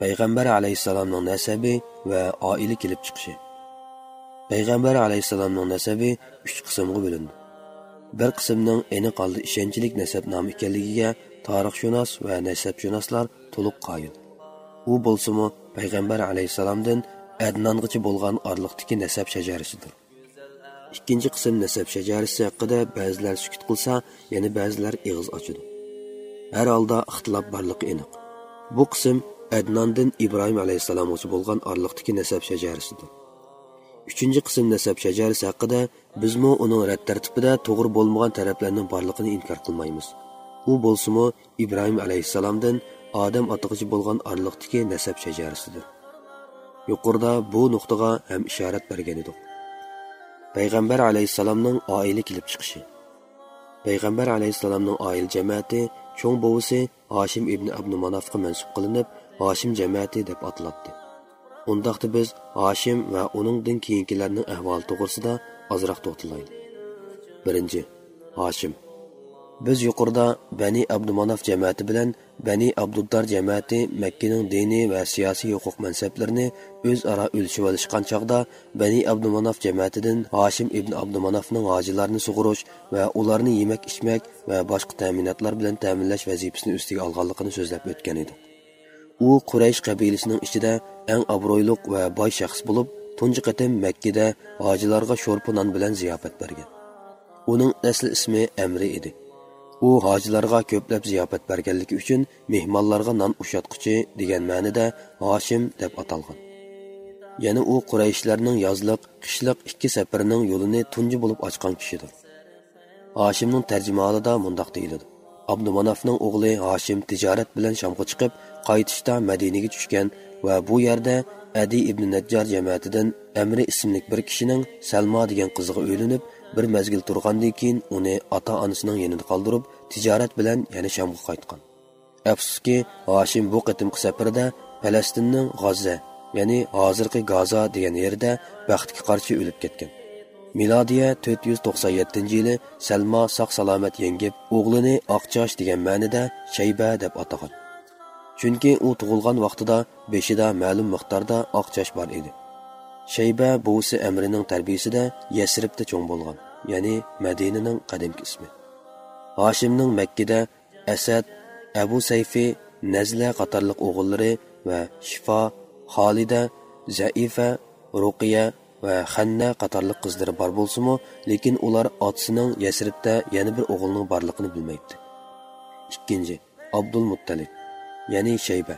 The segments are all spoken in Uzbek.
payg'ambar alayhissalomning nasabi va oila kelib chiqishi payg'ambar alayhissalomning nasabi uch qismga bo'lindi bir qismning aniq qoldi ishonchlik nasab nomi ekanligiga tarixshunos va nasabshunoslar to'liq qoyil u bo'lsimi payg'ambar alayhissalomdan adnongacha bo'lgan orliqdagi nasab shajarasidir ikkinchi qism nasab shajarasi haqida ba'zilar sukut qilsa yana ba'zilar ig'iz ochadi. Har holda ixtilof borligi aniq. Bu qism adnondan ibrohim alayhissalomgacha bo'lgan orliqdagi nasab shajarasidir uchinchi qism nasab shajarasi haqida bizmi uning rad tartibida to'g'ri bo'lmagan taraflarning borligini inkor qilmaymiz. U bo'lsimi ibrohim alayhissalomdan odam otag'ichi bo'lgan orliqdagi nasab shajarasidir yuqorida bu nuqtaga ham ishorat bergan edik. Payg'ambar alayhissalomning oila kelib chiqishi. Payg'ambar alayhissalomning oil jamoati cho'ng bovisi hoshim ibn abnu manofga mansub qilinib hoshim jamiyati deb ataladi undaqda biz hoshim va uningdan keyingilarning ahvoli to'g'risida ozroq to'xtalaylik. Birinchi hoshim. Biz yuqorida bani abdumanaf jamiyati bilan bani abduddar jamiyati makkaning diniy va siyosiy huquq mansablarini o'zaro o'lishib olishgan chog'da bani abdumanaf jamiyatidan hoshim ibn abdumanafning hojilarni sug'urish va ularni yemak ichmak va boshqa ta'minotlar bilan ta'minlash vazifasini ustiga olganligini so'zlab o'tgan edik. U quraysh qabilasining ichida eng obro'li va boy shaxs bo'lib tunji qatim makkada hojilarga sho'rpa non bilan ziyofat bergan. Uning asli ismi amri edi. U hojilarga ko'plab ziyofat berganligi uchun mehmonlarga non ushatquchi degan ma'nida hoshim deb atalgan. Yana u qurayshlarning yozliq qishliq ikki safarining yo'lini tunji bo'lib ochgan kishidir. Hoshimning tarjimonida mundoq deyiladi. Abdumanafning o'g'li hoshim tijorat bilan shamga chiqib qaytishda madinaga tushgan va bu yerda adi ibn najjar jamoatidan amri ismli bir kishining salma degan qiziga o'ylinib bir mazgil turgandan keyin uni ota onasining yonida qoldirib tijorat bilan yana shamga qaytgan. Afsuski hoshim bu qatimqi safarda falastinning g'azza ya'ni hozirgi gaza degan yerda baxtga qarshi o'lib ketgan. Milodiya 497 yili salmo sog' salomat yengib o'g'lini oqchosh degan ma'nida shayba deb atagan chunki u tug'ilgan vaqtida beshida ma'lum miqdorda oqchosh bor edi. Shayba buvisi amrining tarbiyasida yasribda cho'ng bo'lgan ya'ni madinaning qadimki ismi. Hoshimning makkada asad abu sayfi nazla qatorliq o'g'illari va shifo xolida zaifa ruqiya va xanna qatorliq qizlari bor bo'lsimi lekin ular otasining yasribda yana bir o'g'ilning borligini bilmaydi ikkinchi abdul muttalib ya'ni shayba.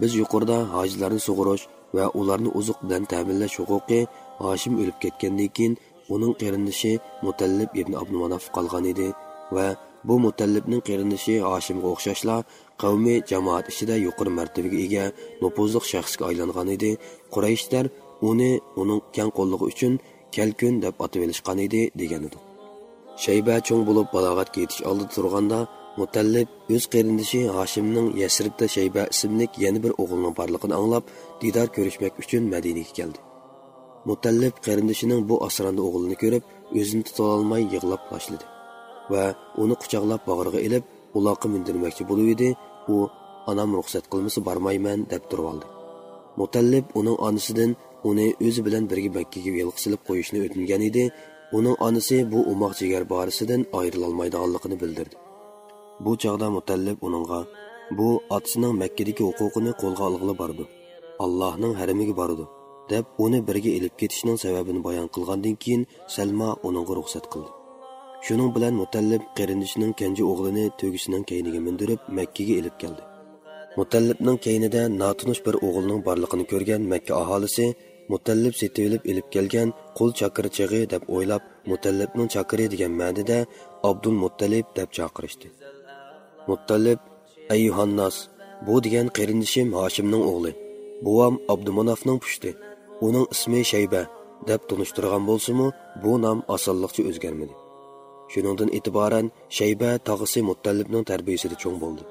Biz yuqorida hojilarni sug'urish va ularni uzuq bilan ta'minlash huquqi hoshim o'lib ketgandan keyin uning qarindoshi mutallib ibn abdumanof qolgan edi va bu mutallibning qarindoshi hoshimga o'xshashla qavmi jamoat ichida yuqori martabaga ega nupuzli shaxsga aylangan edi. Qurayishlar uni uning kang qo'lligi uchun kalkun deb atab olishgan edi degan edi. Shayba cho'ng bo'lib balog'atga yetish oldida turganda mutallib o'z qarindishi hoshimning yasribda shayba ismli yana bir o'g'lining borligini anglab didar ko'rishmak uchun madinaga keldi. Mutallib qarindishining bu asrandi o'g'lini ko'rib o'zini tutolmay yig'lab boshladi va uni quchoqlab bag'riga ilib uloqqa mindirmoqchi bo'lib edi. U onam ruxsat qilmasa bormayman deb turib oldi. Mutallib uning onasidan uni o'zi bilan birga makkaga yilqi silib qo'yishni o'tingan edi. Uning onasi bu umoq jigar borisidan ayrilolmaydiganligini bildirdi. Bu chog'da mutallib uningga bu otasining makkadagi huquqini qo'lga olg'ili bordi. Allohning haramiga bordi deb uni birga ilib ketishning sababini bayon qilgandan keyin salma uningga ruxsat qildi. Shuning bilan mutallib qarindishining kanji o'g'lini tugisining kayniga mindirib makkaga ilib keldi. Mutallibning kaynida notunish bir o'g'ilning borligini ko'rgan makka aholisi mutallib setilib ilib kelgan qul chaqirchig'i deb o'ylab mutallibning chaqiri degan ma'nida abdul muttalib deb chaqirishdi. Muttalib ey bu degan qarindishim hoshimning o'g'li. Buvam abdumanofning pushti. Uning ismi shayba deb tunishtirgan bo'lsimu bu nom osonliqcha o'zgarmadi. Shuningdan e'tiboran shayba tog'isi mutallibning tarbiyasida cho'ng bo'ldi.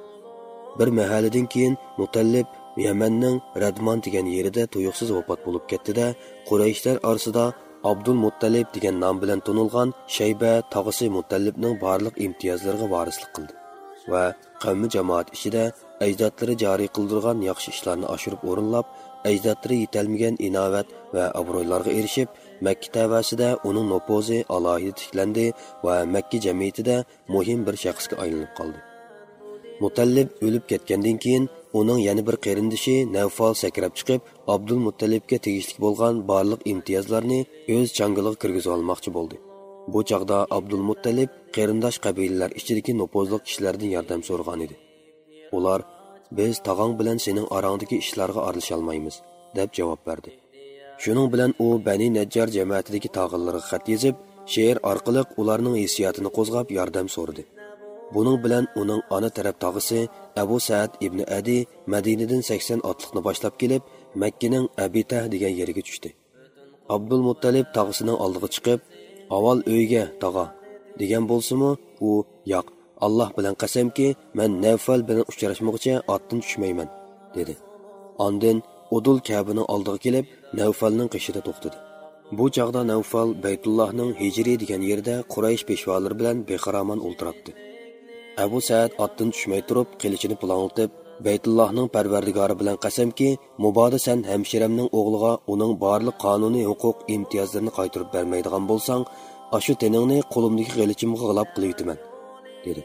Bir mahallidan keyin mutallib yamanning radmon degan yerida tuyuqsiz vafot bo'lib ketdida qurayishlar orasida abdul muttalib degan nom bilan tunilgan shayba tog'isi mutallibning barliq imtiyozlariga vorislik qildi va qavmi jamoat ichida ajdodlari joriy qildirgan yaxshi ishlarni oshirib o'rinlab ajdodlari yetalmagan inovat va obro'ylarga erishib makka tavasida uning nopozi alohida tiklandi va makka jamiyatida muhim bir shaxsga aylanib qoldi. Mutallib o'lib ketgandan keyin uning yana bir qarindishi navfal sakrab chiqib abdul muttalibga tegishli bo'lgan barliq imtiyozlarni o'z changiliga kirgizib olmoqchi bo'ldi. Bu chog'da abdul muttalib qarindosh qabilalar ichidagi nopozli kishilardan yordam so'ragan edi. Ular biz tog'ang bilan sening orangdagi ishlarga aralasholmaymiz deb javob berdi. Shuning bilan u bani najjar jamoatidagi tog'illarga xat yozib she'r orqali ularning hissiyotini qo'zg'ab yordam so'radi. Buning bilan uning ona taraf tog'isi abu saad ibn adi madinadan sakson otliqni boshlab kelib makkaning abita degan yeriga tushdi. Abdul muttalib tog'isining oldiga chiqib avval uyga tog'a degan bo'lsimi u yo'q alloh bilan qasamki man navfal bilan uchrashmoqcha otdan tushmayman dedi. Ondin udul kabini oldiga kelib navfalning qishida to'xtadi. Bu chog'da navfal baytullohning hijriy degan yerda quraysh peshvolari bilan bexaroman o'ltiribdi. Abu saad otdan tushmay turib qilichini pulong'itib baytullohning parvardigori bilan qasamki muboda san hamshiramning o'g'liga uning barliq qonuniy huquq imtiyozlarini qaytarib bermaydigan bo'lsang ashu teningni qo'limdagi qilichimga g'ilab qilyitaman dedi.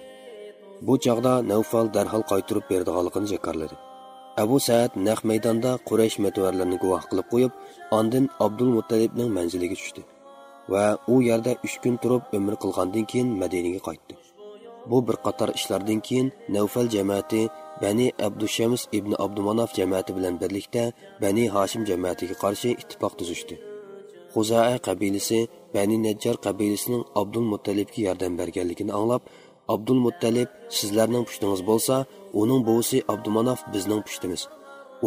Bu chog'da navfal darhol qaytirib berdiganligini jakarladi. Abu saad naq maydonda quraysh matvarlarini guvoh qilib qo'yib ondin abdul muttalibning manziliga tushdi va u yerda uch kun turib umr qilgandan keyin madinaga qaytdi. Bu bir qator ishlardan keyin navfal jamoati bani abdushams ibn abdumanaf jamoati bilan birlikda bani hoshim jamoatiga qarshi ittifoq tuzishdi. G'uzaa qabilasi bani najjar qabilasining abdul muttalibga yordam berganligini anglab abdul muttalib sizlarning pushtingiz bo'lsa uning buvisi abdumanaf bizning pushtimiz.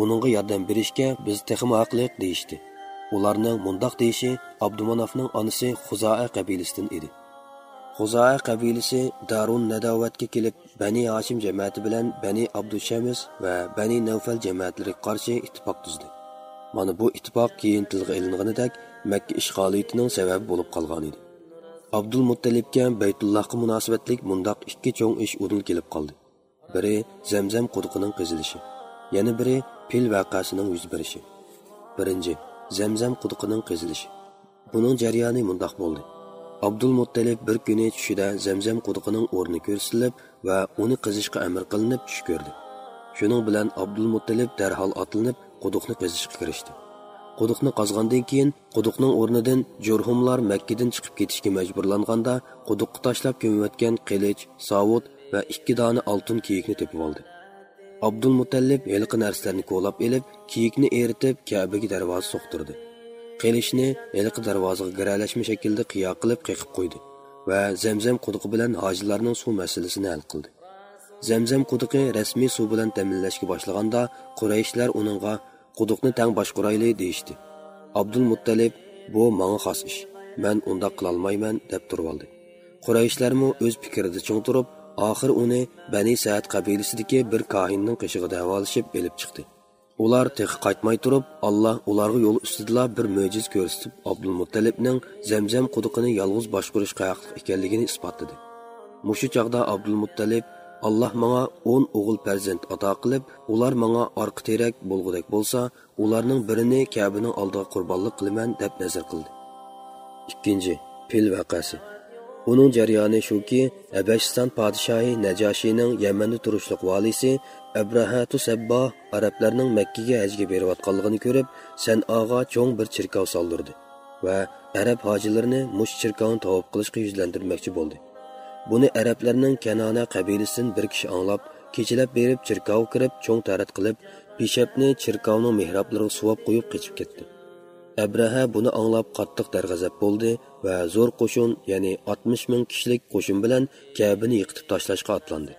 Uningga yordam berishga biz texmi haqliq deyishdi. Ularning mundoq deyishi abdumanafning onasi g'uzaa qabilasidan edi. G'uzaa qabilasi darun nadovatga kelib bani hoshim jamoati bilan bani abdushamiz va bani navfal jamoatlariga qarshi ittifoq tuzdi. Mana bu ittifoq keyin tilga ilinganidek makka ishg'oliyatining sababi bo'lib qolgan edi. Abdul muttalibga baytullohga munosabatlik mundoq ikki cho'ng ish o'rin kelib qoldi. Biri zamzam quduqining qizilishi yana biri pil vaqasining yuz berishi birinchi zamzam quduqining qizilishi. Buning jarayoni mundoq bo'ldi. Abdul muttalib bir kuni tushida zamzam quduqining o'rni ko'rsatilib va uni qizishga amr qilinib tush ko'rdi. Shuning bilan abdul muttalib darhol otlanib quduqni qizishga kirishdi. Quduqni qazgandan keyin quduqning o'rnidan jurhumlar makkadan chiqib ketishga majburlanganda quduqqa tashlab ko'mayotgan qilich sovut va ikki dona oltin kiyikni tepib oldi. Abdul mutallib yilqi narsalarni ko'lab elib kiyikni eritib kabaga darvoza so'qtirdi. Qilishni iliq darvozaga giralashma shaklda qiyo qilib qiqib qo'ydi va zamzam quduqi bilan hojilarning suv masalasini hal qildi. Zamzam quduqi rasmiy suv bilan ta'minlashga boshlaganda qurayishlar uningga quduqni tang boshqarayli deyishdi. Abdul muttalib bu manga xos ish man undoq qilolmayman deb turib oldi. Qurayishlarmi o'z fikrida cho'ng turib oxir uni bani saad qabilasidagi bir kohinning qishig'ida davolashib elib chiqdi. Ular tex qaytmay turib alloh ularga yo'l ustidala bir mo'jiz ko'rsatib abdulmuttalibning zamzam quduqini yolg'iz boshqurish qayoqliq ekanligini isbotladi. Mushu chog'da abdulmuttalib alloh manga o'n o'g'il farzand ato qilib ular manga orqa terak bo'lgudek bo'lsa ularning birini kabini oldiga qurbonlik qilaman deb nazr qildi. Ikkinchi fil vaqasi. Uning jarayoni shuki abashiston podshohi najoshining yamanda turishliq valisi abrahatu sabboh arablarning makkaga hajga berayotganligini ko'rib sanoga cho'ng bir chirkov soldirdi va arab hojilarini mush chirkovni tavob qilishga yuzlantirmoqchi bo'ldi buni arablarning kanona qabilasidan bir kishi anglab kechalab berib chirkov kirib cho'ng tarat qilib peshabni chirkovning mehroblariga suvab qo'yib qochib ketdi abraha buni anglab qattiq darg'azab bo'ldi va zo'r qo'shin ya'ni 60 ming kishilik qo'shin bilan kabini yiqitib tashlashga otlandi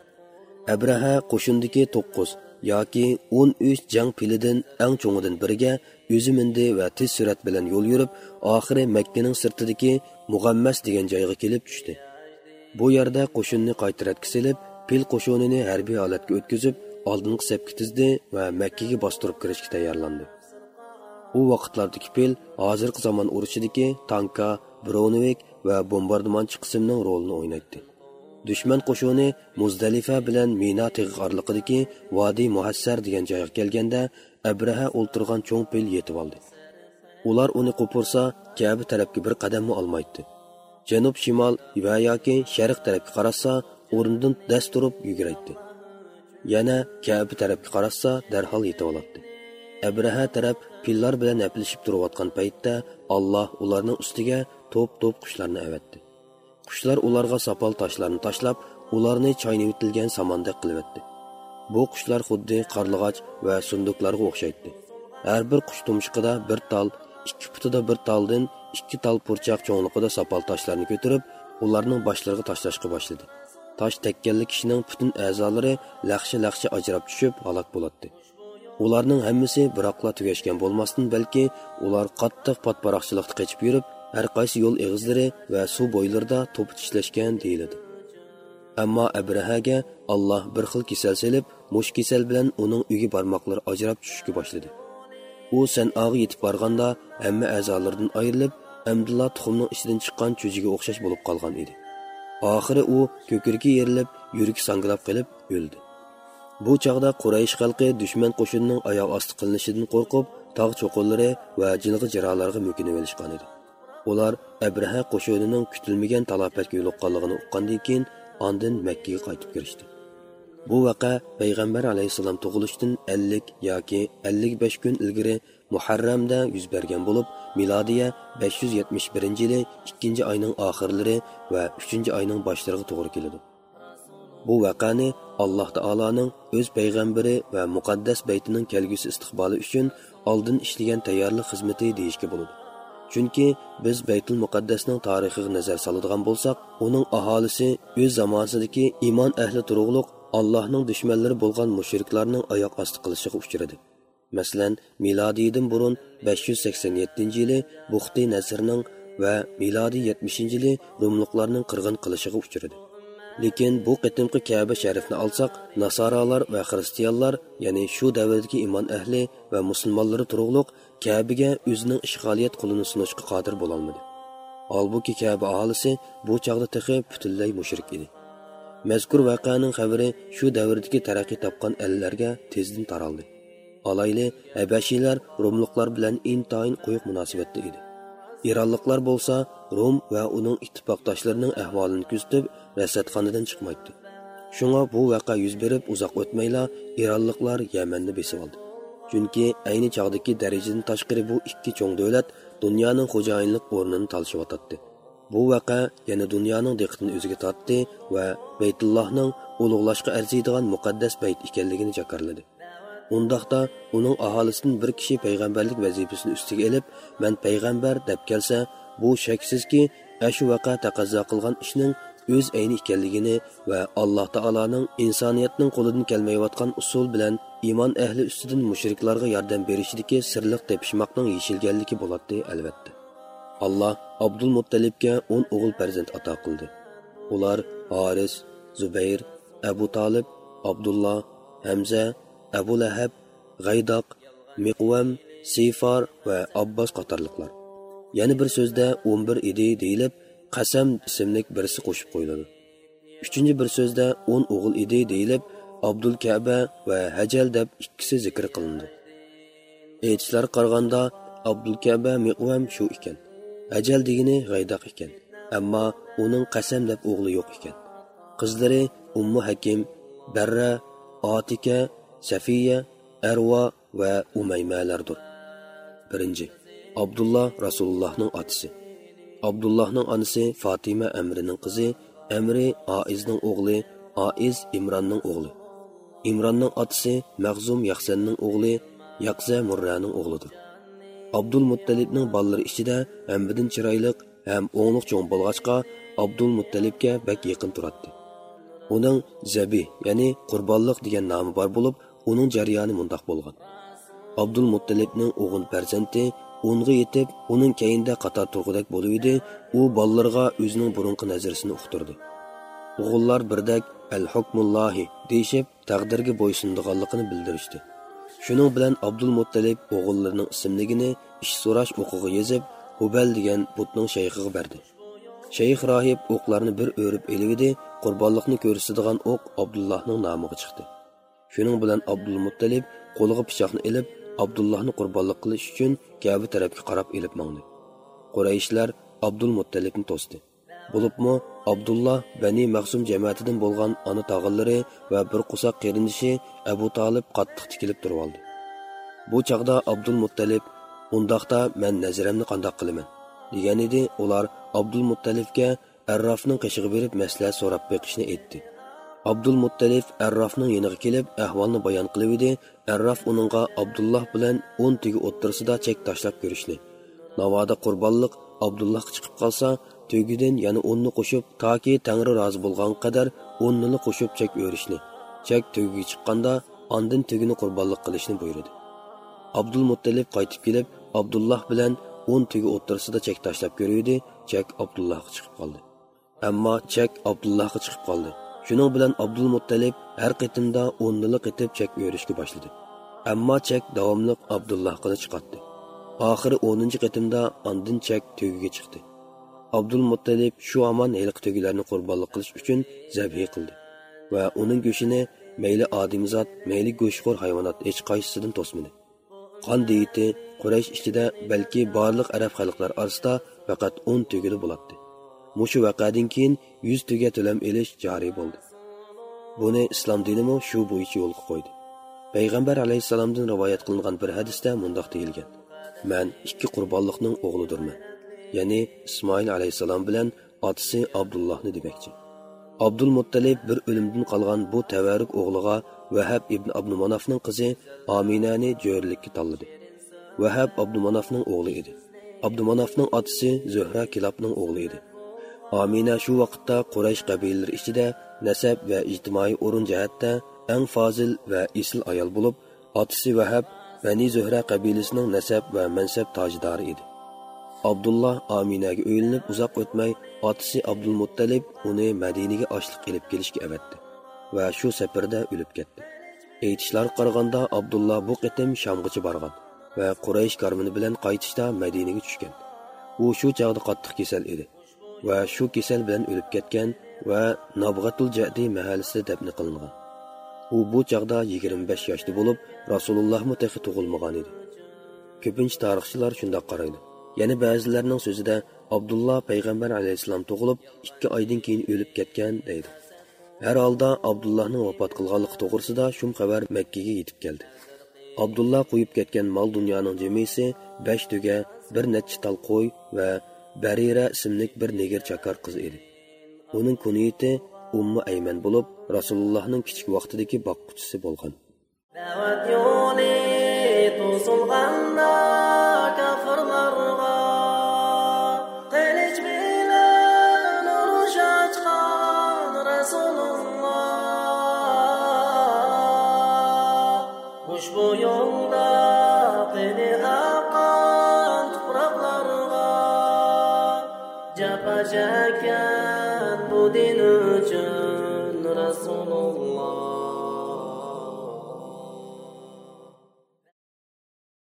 abraha qo'shindagi 9 yoki 13 jang pilidan eng cho'ngidan biriga o'zi mindi va tez surat bilan yo'l yurib oxiri makkaning sirtidagi mug'ammas degan joyga kelib tushdi. Bu yerda qo'shinni qaytaratga silib pil qo'shinini harbiy holatga o'tkazib oldingi sapga tizdi va makkaga bostirib kirishga tayyorlandi. U vaqtlardagi pil hozirgi zamon urushidagi tanka bronevik va bombardimonchi qismning rolini o'ynaydi dushman qo'shuni muzdalifa bilan mina tig'orliqidagi vodiy muhassar degan joyga kelganda abraha o'ltirgan cho'ng pil yetib oldi. Ular uni qo'pursa kabi tarafga bir qadamni olmaydi. Janub shimol va yoki sharq tarafga qarasa o'rnidan dast turib yuguraydi. Yana kabi tarafga qarasa darhol yetib oladi abraha taraf pillar bilan aplashib turayotgan paytda alloh ularning ustiga to'p to'p qushlarni avatdi. Qushlar ularga sopol toshlarni tashlab ularni choynavitilgan samondek qilyapti bu qushlar xuddi qarlig'och va sunduqlarga o'xshaydi har bir qush tumshiqida bir tal ikki putida bir taldan ikki tal purchaq cho'nliqida sopol toshlarni ko'tarib ularning boshlariga tashlashga boshladi. Tosh tekkanli kishining butun a'zolari laxshi laxshi ajrab tushib halok bo'ladi ularning hammasi biroqla tugashgan bo'lmasdan balki ular qattiq patparoqchilikda qechib yurib har qaysi yo'l eg'izlari va suv bo'ylarida to'pi tishlashgan deyiladi. Ammo abrahaga alloh bir xil kasal selib mush kasal bilan uning uyi barmoqlari ajrab tushishga boshladi. U sanoga yetib borganda hamma a'zolaridan ayrilib amdulloh tuxumning ichidan chiqqan cho'jiga o'xshash bo'lib qolgan edi. Oxiri u ko'kirgi yerilib yuragi sanglab qilib o'ldi. Bu chog'da quraysh xalqi dushman qo'shinining oyoq osti qilinishidan qo'rqib tog' cho'qinlari va jilg'i jirolarga mo'kinib olishgan edi. Ular abraha qo'shinining kutilmagan talofatga yo'liqqanligini uqqandan keyin ondin makkaga qaytib kirishdi. Bu vaqa payg'ambar alayhissalom tug'ilishidan ellik yoki ellik besh kun ilgari muharramda yuz bergan bo'lib milodiya besh yuz yetmish birinchi yili ikkinchi oyning oxirlari va uchinchi oyning boshlariga to'g'ri keladi. Bu vaqani alloh taoloning o'z payg'ambari va muqaddas baytining kelgusi istiqboli uchun oldin ishlagan tayyorlik xizmati deyishga bo'ladi. Chunki biz baytul muqaddasning tarixiga nazar soladigan bo'lsak uning aholisi o'z zamonasidagi iymon ahli turug'liq allohning dushmanlari bo'lgan mushriklarning oyoq osti qilishiga uchradi. Masalan milodiydan burun 587 yili buxti nasrning va milodiy 70 yili rumliqlarning qirg'in qilishiga uchradi. Lekin bu qitimqi kaba sharifni olsak nasoralar va xristianlar ya'ni shu davrdagi iymon ahli va musulmonlari turug'liq kabiga o'zining ishg'oliyat qulini sunishga qodir bo'lolmadi holbuki kaba aholisi bu chog'da tehi butunlay mushrik edi. Mazkur voqeaning xabari shu davrdagi taraqqiy topgan allarga tezdan taraldi. Alayli habashiylar rumliqlar bilan intoyin quyuq munosabatda edi. Ironliklar bo'lsa rum va uning ittifoqdoshlarining ahvolini kuzatib rasadxonadan chiqmaydi. Shunga bu vaqa yuz berib uzoq o'tmayla ironliklar yamanni besib oldi. Chunki ayni chog'dagi darajadan tashqari bu ikki cho'ng davlat dunyoning xo'jayinlik o'rnini talashyotdi bu vaqa yana dunyoning diqqatini o'ziga tortdi va baytullohning ulug'lashga arziydigan muqaddas bayt ekanligini jakarladi undaqda uning aholisidan bir kishi payg'ambarlik vazifasini ustiga ilib man payg'ambar deb kelsa bu shaksizki ashu vaqa taqozo qilgan ishning o'z ayni ekanligini va alloh taoloning insoniyatning qo'lidan kelmayotgan usul bilan iymon ahli ustidan mushriklarga yordam berishidagi sirliq tepishmoqning yeshilganligi bo'ladi albatta. Alloh abdul muttalibga o'n o'g'il farzand ato qildi. Ular haris zubayr abu tolib abdulloh hamza abu lahab g'aydoq miqvam sifor va abbos qatorliqlar. Yana bir so'zda o'n bir edi deyilib qasam ismlik birisi qo'shib qo'yiladi. Uchinchi bir so'zda o'n o'g'il edi deyilib abdul kaba va hajal deb ikkisi zikr qilindi. Aytishlar qaraganda abdul kaba miqvam shu ekan. Hajal degani g'aydoq ekan ammo uning qasam deb o'g'li yo'q ekan. Qizlari ummu hakim barra otika safiya arvo va umaymalardir. Birinchi abdulloh rasulullohning otasi abdullohning onasi fotima amrining qizi amri oizning o'g'li oiz imronning o'g'li. Imronning otasi mag'zum yaxsanning o'g'li yaqza murraning o'g'lidir. Abdul muttalibning bolalari ichida hammadan chiroyli ham o'ngliq cho'ng bo'lg'achqa abdul muttalibga bak yaqin turadi uning zabi ya'ni qurbonliq degan nomi bor bo'lib uning jarayoni mundoq bo'lgan. Abdul muttalibning o'g'il farzandi o'nga yetib uning keyinda qator turg'udak bo'lib edi. U bolalarga o'zining burunqi nazarisini uqtirdi. O'g'illar birdak al hukmullohi deyishib taqdirga bo'ysundiganligini bildirishdi. Shuning bilan abdul muttalib o'g'illarining ismligini ish so'rash o'qig'i yezib hubal degan butning shayxiga berdi. Shayx rohib o'qlarni bir o'rib elividi qurbonliqni ko'rsatadigan o'q abdullohning nomiga chiqdi. Shuning bilan abdul muttalib qo'liga pichoqni ilib abdullohni qurbonlik qilish uchun kabi tarafga qarab ilib mangdi qurayishlar abdul muttalibni to'sdi. Bo'libmi abdulloh bani mahsum jamiyatidan bo'lgan ona tog'illari va bir qusoq qarindishi abu tolib qattiq tikilib turib oldi. Bu chog'da abdul muttalib undaqda man naziramni qandoq qilaman? degan edi. Ular abdul muttalibga arrofning qishig'i berib maslahat so'rab beqishni aytdi. Abdul muttalif arrofning yoniga kelib ahvolni bayon qilib edi. Arrof uningga abdulloh bilan o'n tugi o'ttirsida chek tashlab ko'rishdi. Navoda qurbonliq abdulloh chiqib qolsa tugidan yana o'nni qo'shib toki tangri rozi bo'lgan qadar o'nnini qo'shib chek o'rishni chek tugiga chiqqanda ondin tugini qurbonlik qilishni buyurdi. Abdul muttalib qaytib kelib abdulloh bilan o'n tugi o'ttirsida chek tashlab ko'ruvdi. Chak abdullohga chiqib qoldi. Ammo chak abdullohga chiqib qoldi. Shuning bilan abdul muttalib har qitimda o'nnili qitib chak o'rishga boshladi ammo chak davomli abdullohga chiqatdi oxiri o'ninchi qitimda andin chak tugiga chiqdi abdul muttalib shu amon heliq tugilarni qurbonlik qilish uchun zabhiy qildi va uning go'shini mayli odimzod mayli go'shtxo'r hayvonot hech qaysisidan to'smadi qon deyiti quraysh ichida balki barliq arab xalqlar orasida faqat o'n tugili bo'ladi mushu vaqadan keyin yuz tuga to'lam elish joriy bo'ldi. Buni islom dinimi shu bo'yicha yo'lga qo'ydi. Payg'ambar alayhissalomdan rivoyat qilingan bir hadisda mundoq deyilgan. Man ikki qurbonliqning o'g'lidirman. Ya'ni ismoil alayhissalom bilan otasi abdullohni demakchi abdul muttalib bir o'limdan qolgan bu tavarruk o'g'liga vahab ibn abdumanofning qizi ominani jo'rlikka tanladi. Vahab abdumanofning o'g'li edi. Abdumanofning otasi zuhra kilobning o'g'li edi. Omina shu vaqtda quraysh qabilalari ichida nasab va ijtimoiy o'rin jihatda eng fozil va isl ayol bo'lib otasi vahab bani zuhra qabilasining nasab va mansab tojdori edi. Abdulloh ominaga o'ylinib uzoq o'tmay otasi abdulmuttalib uni madinaga ochliq ilib kelishga avatdi va shu safarda o'lib ketdi. Aytishlar qaraganda abdulloh bu qitim shamg'ichi borgan va quraysh karmini bilan qaytishda madinaga tushgan. U shu chog'da qattiq kasal edi. Va shu kasal bilan o'lib ketgan va nabg'atul jadi mahallasi dafn qilingan u bu chog'da 25 yoshda bo'lib rasululloh mutahi tug'ilmagan edi. Ko'pincha tarixchilar shundoq qaraydi. Yana ba'zilarning so'zida abdulloh payg'ambar alayhissalom tug'ilib ikki oydan keyin o'lib ketgan deydi. Har holda abdullohning vafot qilganligi to'g'risida shum xabar makkaga yetib keldi. Abdulloh qo'yib ketgan mol dunyoning jimisi besh tuga bir necha tal qo'y va barira ismli bir negir chakar qiz edi. Uning kuniyati ummi ayman bo'lib rasulullohning kichik vaqtidagi boqquchisi bo'lgan.